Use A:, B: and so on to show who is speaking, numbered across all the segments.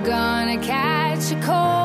A: gonna catch a cold.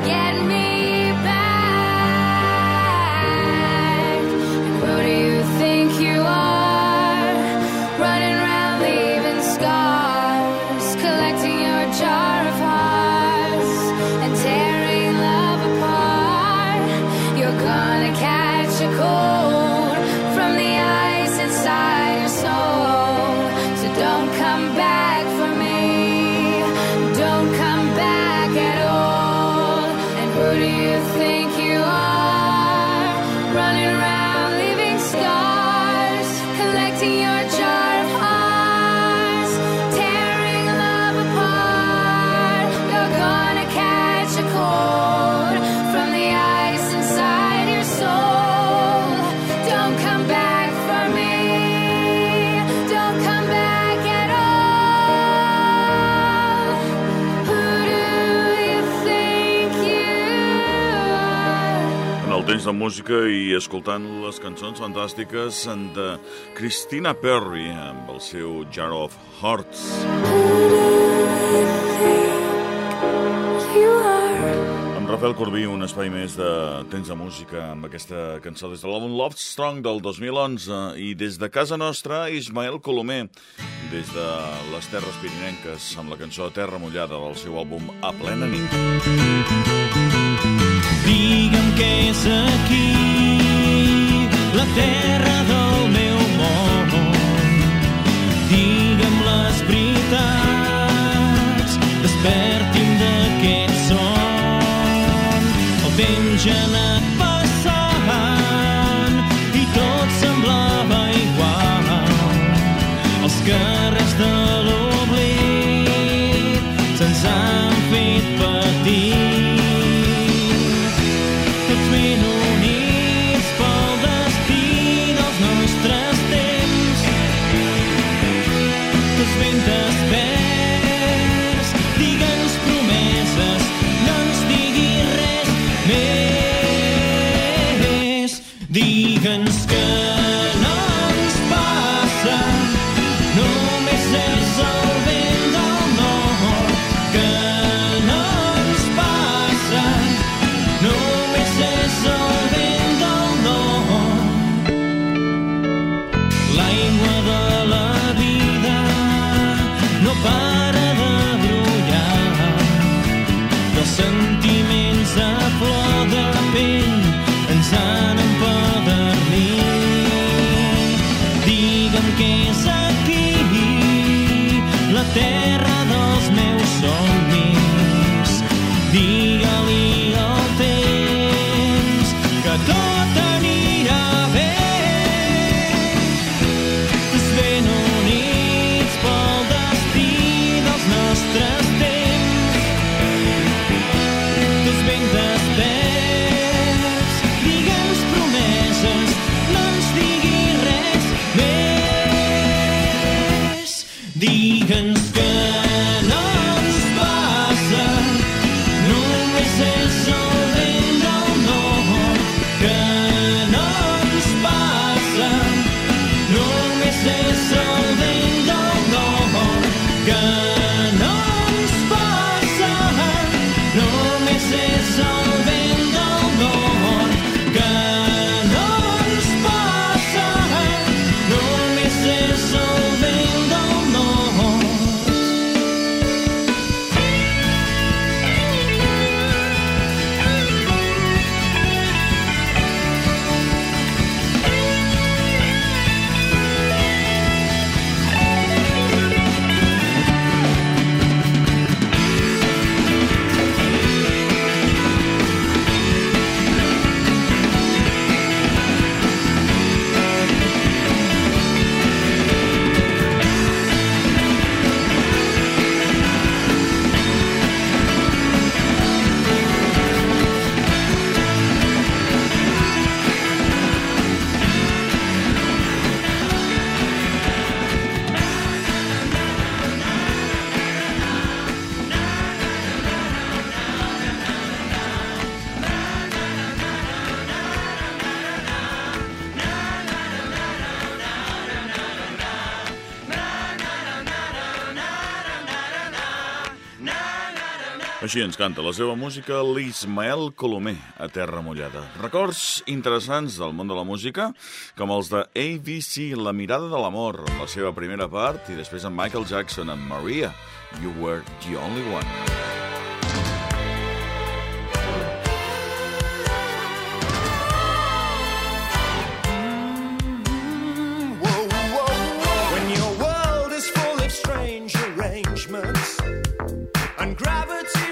B: again. música i escoltant les cançons fantàstiques de Christina Perry amb el seu Jar of Hearts. Amb Rafael Corbí, un espai més de temps de música amb aquesta cançó des de l'Album Love Strong del 2011 i des de casa nostra, Ismael Colomer, des de les Terres Pirinenques amb la cançó Terra Mullada del seu àlbum A plena nit.
C: Digue'm que és aquí, la terra d'on que és aquí. La terra dels meus somnis. presença.
B: Així ens canta la seva música l'Ismael Colomer, a Terra Mollada. Records interessants del món de la música, com els de ABC, La mirada de l'amor, la seva primera part, i després amb Michael Jackson, amb Maria, You Were the Only One.
D: gravity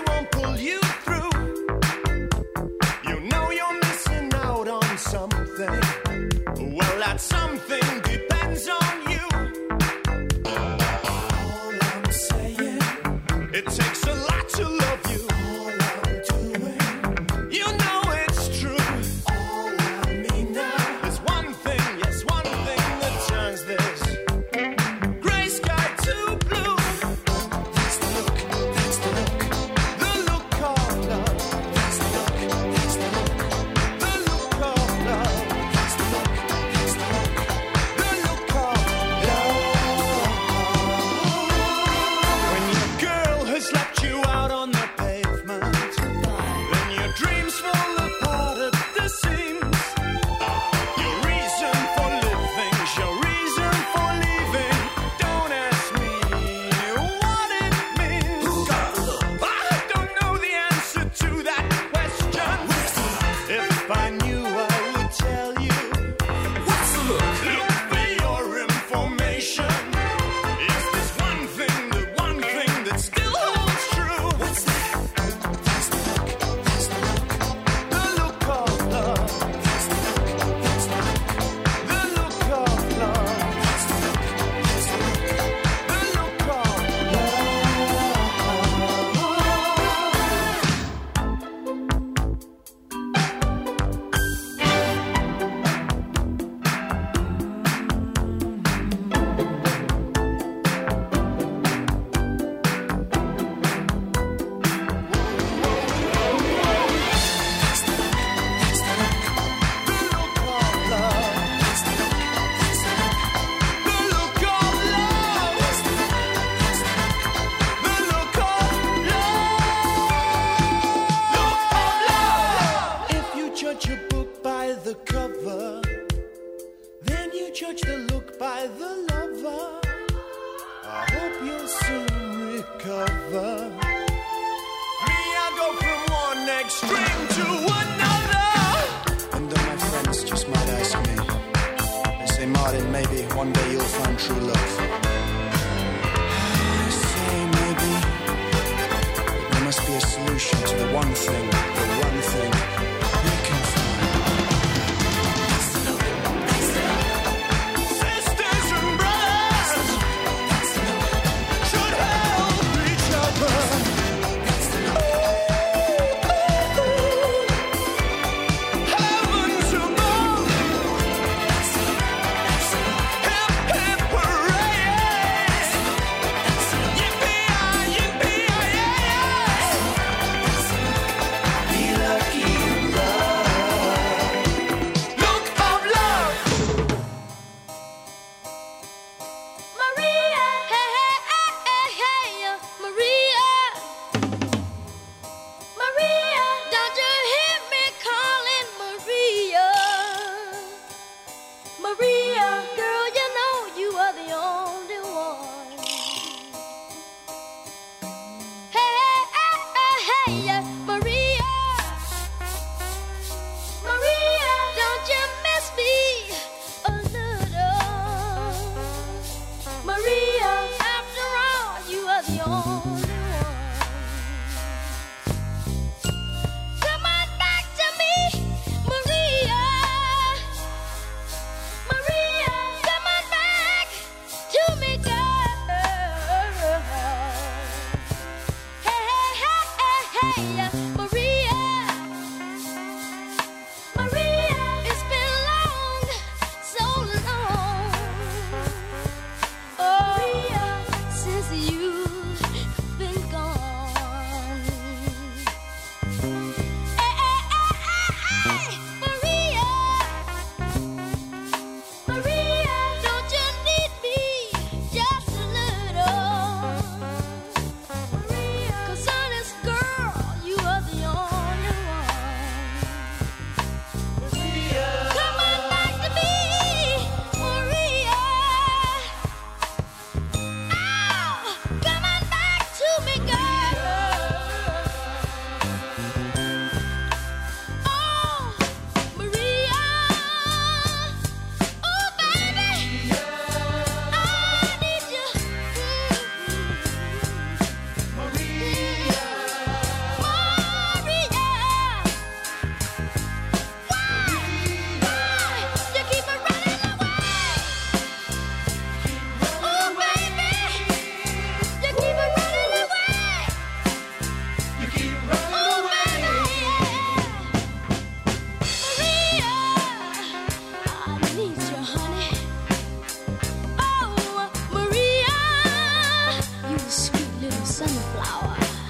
E: sunflower.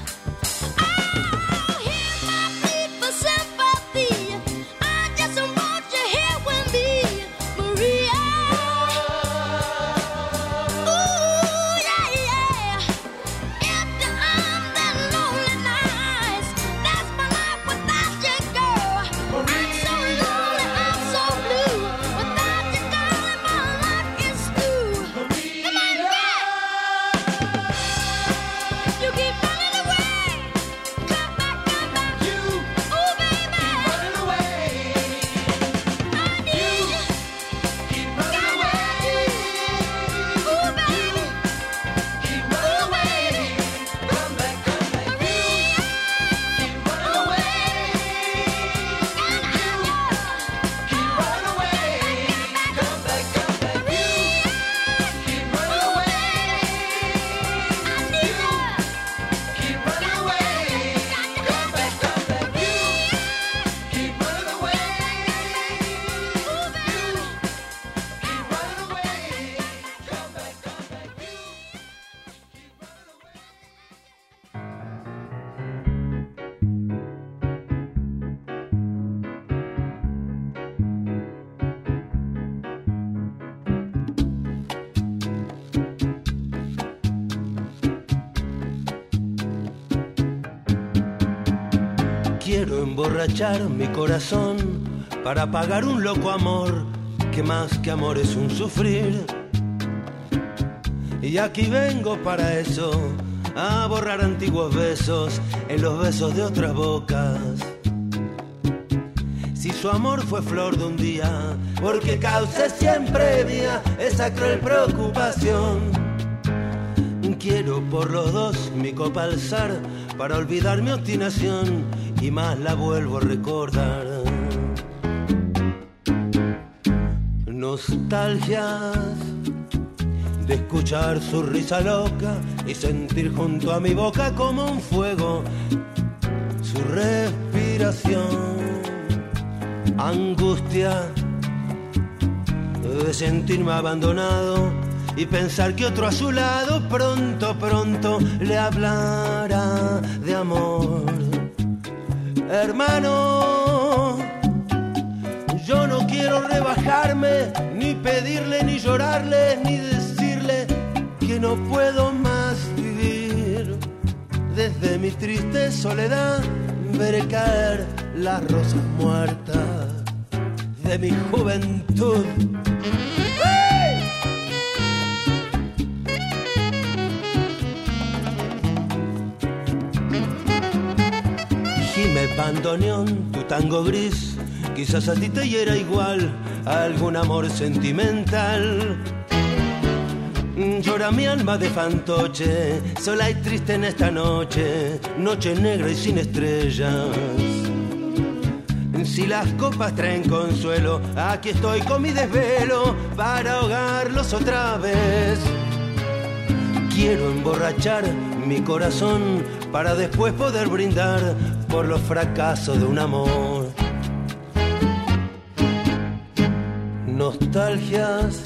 F: emborrachar mi corazón para pagar un loco amor que más que amor es un sufrir. Y aquí vengo para eso, a borrar antiguos besos en los besos de otras bocas. Si su amor fue flor de un día, porque causé siempre mía esa cruel preocupación. Quiero por los dos mi copa alzar para olvidar mi obstinación y más la vuelvo a recordar. Nostalgias de escuchar su risa loca y sentir junto a mi boca como un fuego su respiración. Angustia de sentirme abandonado y pensar que otro a su lado pronto, pronto le hablará de amor. Hermano, yo no quiero rebajarme, ni pedirle, ni llorarle, ni decirle que no puedo más vivir. Desde mi triste soledad veré caer las rosas muertas de mi juventud. Bandoneón, tu tango gris, quizás a ti te hiera igual algún amor sentimental. Llora mi alma de fantoche, sola y triste en esta noche, noche negra y sin estrellas. Si las copas traen consuelo, aquí estoy con mi desvelo para ahogarlos otra vez. Quiero emborrachar mi corazón para después poder brindar por los fracasos de un amor. Nostalgias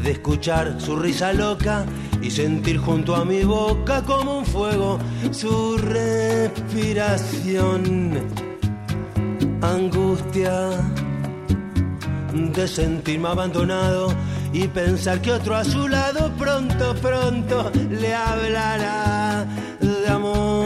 F: de escuchar su risa loca y sentir junto a mi boca como un fuego su respiración. Angustia de sentirme abandonado y pensar que otro a su lado pronto, pronto le hablará de amor.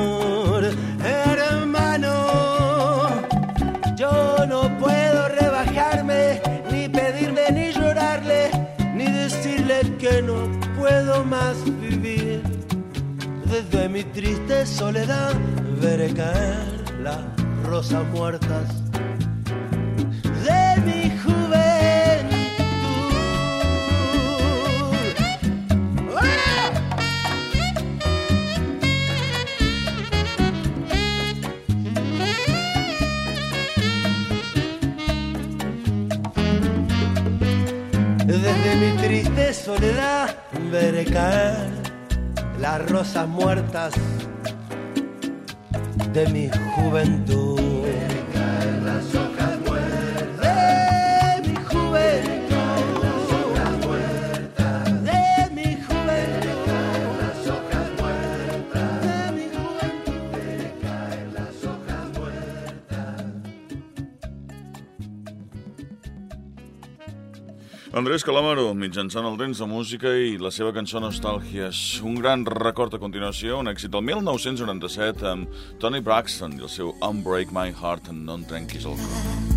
F: Desde mi triste soledad veré caer las rosas muertas de mi juventud. Desde mi triste soledad veré caer las rosas muertas de mi juventud.
G: Andrés Calamaro, mitjançant el temps de música i la seva cançó Nostàlgies. Un gran record a continuació, un èxit del 1997 amb Tony Braxton i el seu Unbreak My Heart and No em trenquis el cor.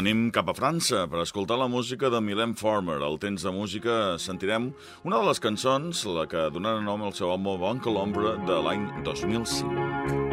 B: Anem cap a França per escoltar la música de Milen Farmer. Al temps de música sentirem una de les cançons, la que donarà nom al seu home Bon Ombra de l'any 2005.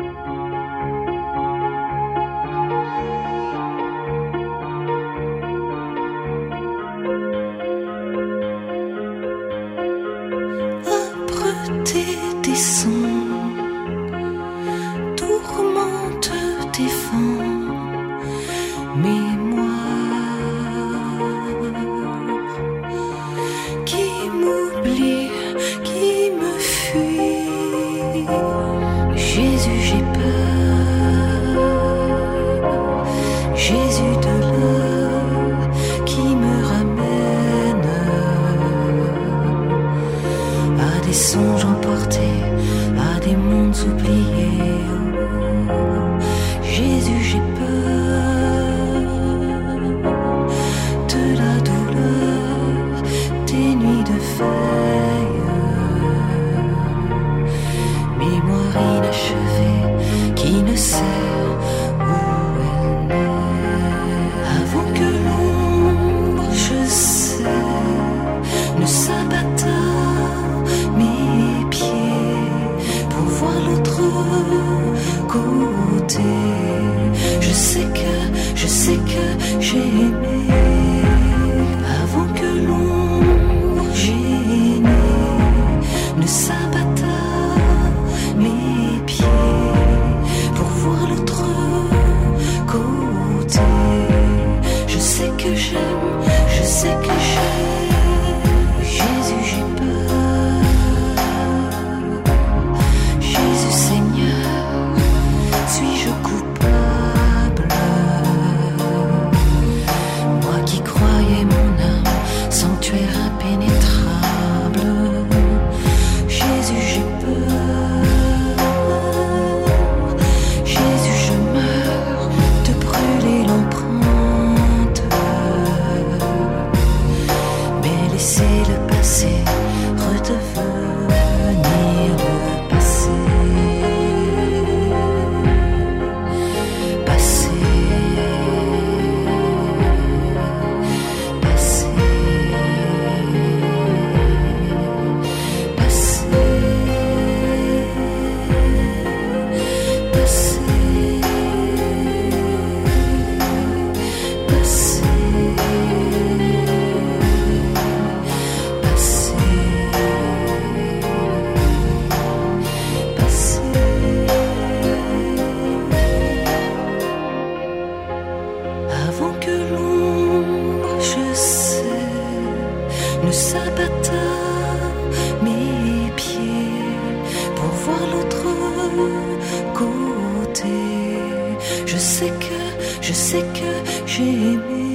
B: baby.